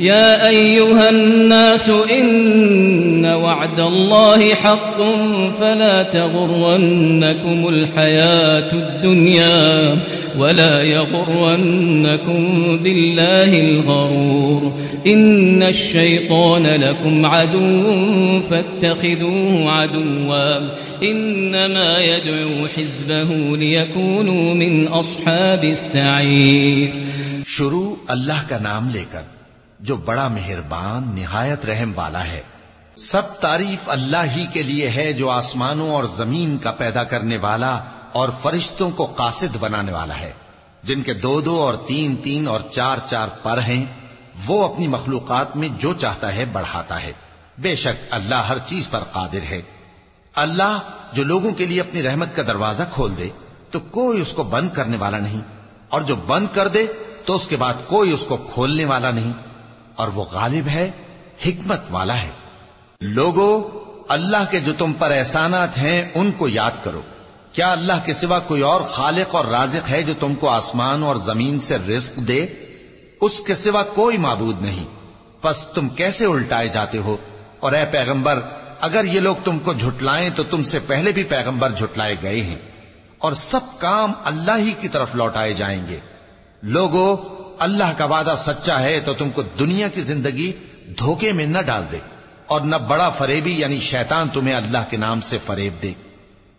يا أيها الناس إن وعد الله حق فلا تغرنكم الحياة الدنيا ولا يغرنكم بالله الغرور إن الشيطان لكم عدو فاتخذوه عدوا إنما يدعو حزبه ليكونوا من أصحاب السعير شروع اللہ کا نام لے کر جو بڑا مہربان، نہایت رحم والا ہے۔ سب تعریف اللہ ہی کے لیے ہے جو آسمانوں اور زمین کا پیدا کرنے والا اور فرشتوں کو قاصد بنانے والا ہے۔ جن کے دو دو اور تین تین اور چار چار پر ہیں، وہ اپنی مخلوقات میں جو چاہتا ہے بڑھاتا ہے۔ بے شک اللہ ہر چیز پر قادر ہے۔ اللہ جو لوگوں کے لیے اپنی رحمت کا دروازہ کھول دے، تو کوئی اس کو بند کرنے والا نہیں۔ اور جو بند کر دے، تو اس کے بعد کوئی اس کو کھولنے والا نہیں۔ اور وہ غالب ہے، حکمت والا ہے۔ لوگو، اللہ کے جو تم پر احسانات ہیں، ان کو یاد کرو۔ کیا اللہ کے سوا کوئی اور خالق اور رازق ہے جو تم کو آسمان اور زمین سے رزق دے؟ اس کے سوا کوئی معبود نہیں۔ پس تم کیسے الٹائے جاتے ہو؟ اور اے پیغمبر، اگر یہ لوگ تم کو جھٹلائیں تو تم سے پہلے بھی پیغمبر جھٹلائے گئے ہیں۔ اور سب کام اللہ ہی کی طرف لوٹائے جائیں گے۔ لوگو اللہ کا وعدہ سچا ہے تو تم کو دنیا کی زندگی دھوکے میں نہ ڈال دے اور نہ بڑا فریبی یعنی شیطان تمہیں اللہ کے نام سے فریب دے۔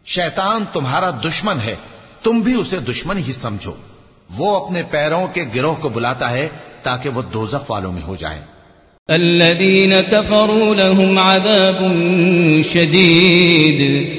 شیطان تمہارا دشمن ہے، تم بھی اسے دشمن ہی سمجھو۔ وہ اپنے پیروں کے گروہ کو بلاتا ہے تاکہ وہ دوزخ والوں میں ہو جائیں الذين كفروا لهم عذاب شديد۔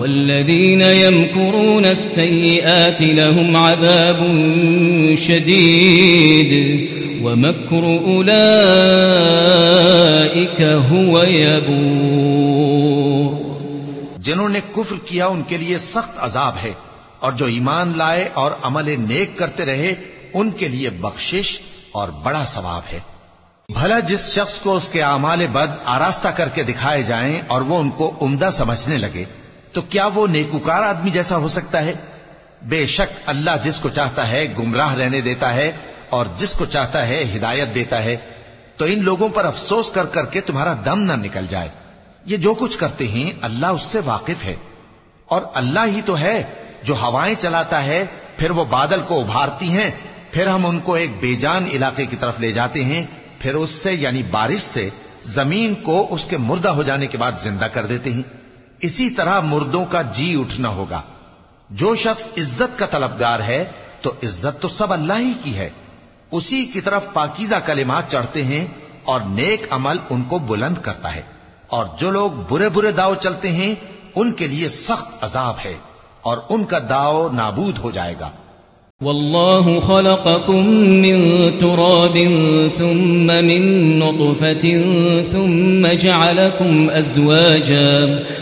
والذين يمكرون السيئات لهم عذاب شديد ومكر أولئك هو يبور جنہوں نے کفر کیا ان کے لیے سخت عذاب ہے اور جو ایمان لائے اور عمل نیک کرتے رہے، ان کے لیے بخشش اور بڑا ثواب ہے۔ بھلا جس شخص کو اس کے اعمال بد آراستہ کر کے دکھائے جائیں اور وہ ان کو عمدہ سمجھنے لگے تو کیا وہ نیکوکار آدمی جیسا ہو سکتا ہے؟ بے شک اللہ جس کو چاہتا ہے گمراہ رہنے دیتا ہے اور جس کو چاہتا ہے ہدایت دیتا ہے، تو ان لوگوں پر افسوس کر کر کے تمہارا دم نہ نکل جائے۔ یہ جو کچھ کرتے ہیں، اللہ اس سے واقف ہے۔ اور اللہ ہی تو ہے جو ہوائیں چلاتا ہے، پھر وہ بادل کو ابھارتی ہیں، پھر ہم ان کو ایک بے جان علاقے کی طرف لے جاتے ہیں، پھر اس سے یعنی بارش سے، زمین کو اس کے مردہ ہو جانے کے بعد زندہ کر دیتے ہیں۔ اسی طرح مردوں کا جی اٹھنا ہوگا۔ جو شخص عزت کا طلبگار ہے، تو عزت تو سب اللہ ہی کی ہے۔ اسی کی طرف پاکیزہ کلمات چڑھتے ہیں اور نیک عمل ان کو بلند کرتا ہے۔ اور جو لوگ برے برے داؤ چلتے ہیں، ان کے لیے سخت عذاب ہے اور ان کا داؤ نابود ہو جائے گا۔ والله خلقكم من تراب ثم من نطفة ثم جعلكم أزواجا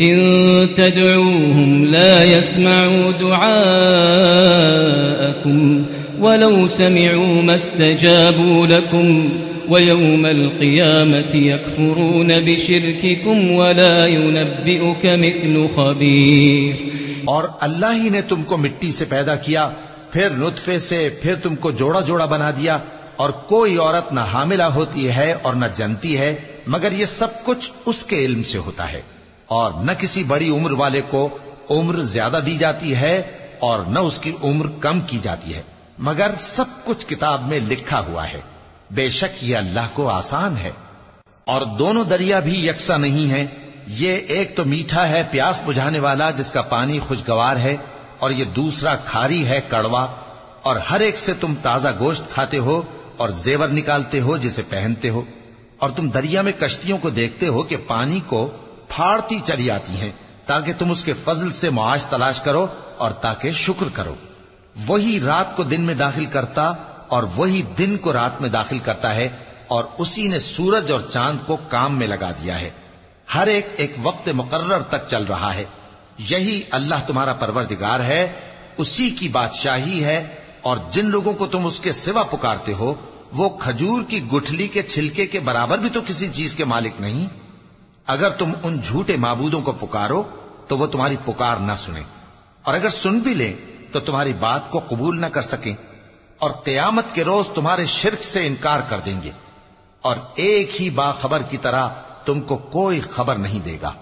إن تدعوهم لا يسمعوا دعاءكم ولو سمعوا ما استجابوا لكم ويوم القيامة يكفرون بشرككم ولا ينبئك مثل خبير اور اللہ ہی نے تم کو مٹی سے پیدا کیا، پھر نطفے سے، پھر تم کو جوڑا جوڑا بنا دیا، اور کوئی عورت نہ حاملہ ہوتی ہے اور نہ جنتی ہے، مگر یہ سب کچھ اس کے علم سے ہوتا ہے۔ اور نہ کسی بڑی عمر والے کو عمر زیادہ دی جاتی ہے اور نہ اس کی عمر کم کی جاتی ہے۔ مگر سب کچھ کتاب میں لکھا ہوا ہے۔ بے شک یہ اللہ کو آسان ہے۔ اور دونوں دریا بھی یکساں نہیں ہیں۔ یہ ایک تو میٹھا ہے، پیاس بجھانے والا، جس کا پانی خوشگوار ہے، اور یہ دوسرا کھاری ہے، کڑوا۔ اور ہر ایک سے تم تازہ گوشت کھاتے ہو اور زیور نکالتے ہو، جسے پہنتے ہو۔ اور تم دریا میں کشتیوں کو دیکھتے ہو کہ پانی کو پھاڑتی چلی آتی ہیں تاکہ تم اس کے فضل سے معاش تلاش کرو اور تاکہ شکر کرو۔ وہی رات کو دن میں داخل کرتا اور وہی دن کو رات میں داخل کرتا ہے اور اسی نے سورج اور چاند کو کام میں لگا دیا ہے۔ ہر ایک ایک وقت مقرر تک چل رہا ہے۔ یہی اللہ تمہارا پروردگار ہے، اسی کی بادشاہی ہے اور جن لوگوں کو تم اس کے سوا پکارتے ہو، وہ کھجور کی گٹھلی کے چھلکے کے برابر بھی تو کسی چیز کے مالک نہیں۔ اگر تم ان جھوٹے معبودوں کو پکارو تو وہ تمہاری پکار نہ سنیں۔ اور اگر سن بھی لیں تو تمہاری بات کو قبول نہ کر سکیں۔ اور قیامت کے روز تمہارے شرک سے انکار کر دیں گے۔ اور ایک ہی باخبر کی طرح تم کو کوئی خبر نہیں دے گا۔